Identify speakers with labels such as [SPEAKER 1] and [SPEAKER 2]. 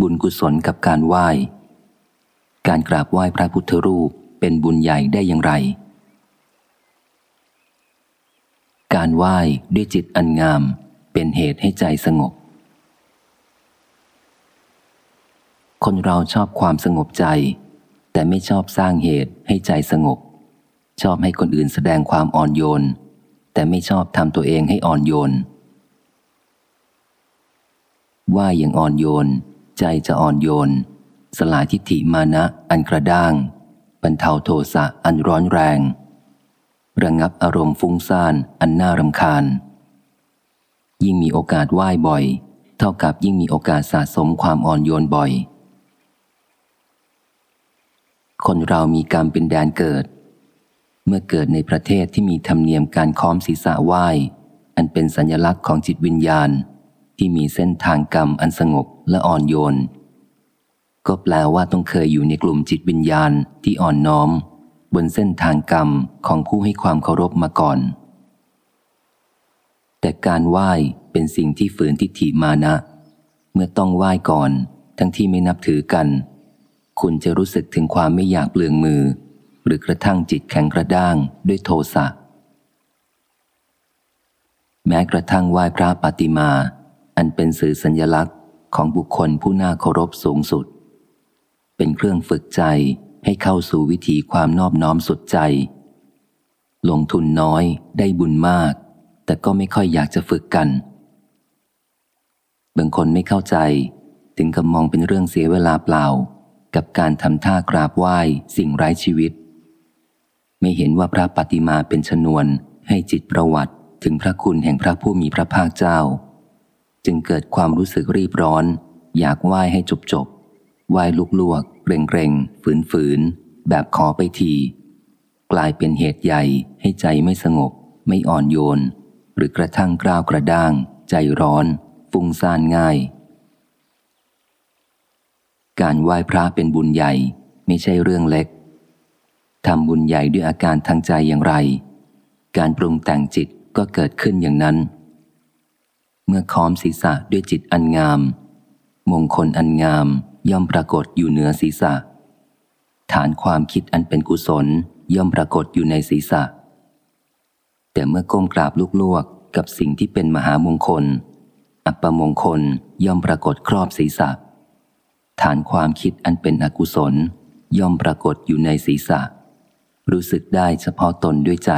[SPEAKER 1] บุญกุศลกับการไหว้ การกราบไหว้พระพุทธรูปเป็นบุญใหญ่ได้อย่างไร การไหว้ด้วยจิตอันงามเป็นเหตุให้ใจสงบ คนเราชอบความสงบใจ แต่ไม่ชอบสร้างเหตุให้ใจสงบ ชอบให้คนอื่นแสดงความอ่อนโยน แต่ไม่ชอบทำตัวเองให้อ่อนโยนว่าอย่างอ่อนโยน ใจจะอ่อนโยน สลายทิฏฐิมานะอันกระด้าง บรรเทาโทสะอันร้อนแรง ระงับอารมณ์ฟุ้งซ่านอันน่ารำคาญ ยิ่งมีโอกาสไหว้บ่อย เท่ากับยิ่งมีโอกาสสะสมความอ่อนโยนบ่อย คนเรามีกรรมเป็นแดนเกิด เมื่อเกิดในประเทศที่มีธรรมเนียมการค้อมศีรษะไหว้ อันเป็นสัญลักษณ์ของจิตวิญญาณ ที่มีเส้นทางกรรมอันสงบและอ่อนโยน ก็แปลว่าต้องเคยอยู่ในกลุ่มจิตวิญญาณที่อ่อนน้อม บนเส้นทางกรรมของผู้ให้ความเคารพมาก่อน แต่การไหว้เป็นสิ่งที่ฝืนทิฏฐิมานะ เมื่อต้องไหว้ก่อน ทั้งที่ไม่นับถือกัน คุณจะรู้สึกถึงความไม่อยากเปลืองมือ หรือกระทั่งจิตแข็งกระด้างด้วยโทสะแม้กระทั่งไหว้พระปฏิมา อันเป็นสื่อสัญญลักษณ์ของบุคคลผู้น่าเคารพสูงสุด เป็นเครื่องฝึกใจให้เข้าสู่วิถีความนอบน้อมสุดใจ ลงทุนน้อยได้บุญมาก แต่ก็ไม่ค่อยอยากจะฝึกกัน บางคนไม่เข้าใจ ถึงกับมองเป็นเรื่องเสียเวลาเปล่า กับการทำท่ากราบไหว้สิ่งไร้ชีวิต ไม่เห็นว่าพระปฏิมาเป็นชนวนให้จิตประวัติถึงพระคุณแห่งพระผู้มีพระภาคเจ้า จึงเกิดความรู้สึกรีบร้อน อยากไหว้ให้จบจบไหว้ลุกลวกเร่งเร่งฝืนฝืน แบบขอไปที กลายเป็นเหตุใหญ่ให้ใจไม่สงบ ไม่อ่อนโยน หรือกระทั่งกล้าวกระด้าง ใจร้อน ฟุ้งซ่านง่าย การไหว้พระเป็นบุญใหญ่ไม่ใช่เรื่องเล็กทำบุญใหญ่ด้วยอาการทางใจอย่างไร การปรุงแต่งจิตก็เกิดขึ้นอย่างนั้น เมื่อค้อมศีรษะด้วยจิตอันงาม มงคลอันงามย่อมปรากฏอยู่เหนือศีรษะ ฐานความคิดอันเป็นกุศลย่อมปรากฏอยู่ในศีรษะ แต่เมื่อก้มกราบลูกลวกกับสิ่งที่เป็นมหามงคล อัปมงคลย่อมปรากฏครอบศีรษะ ฐานความคิดอันเป็นอกุศล ย่อมปรากฏอยู่ในศีรษะ รู้สึกได้เฉพาะตนด้วยใจ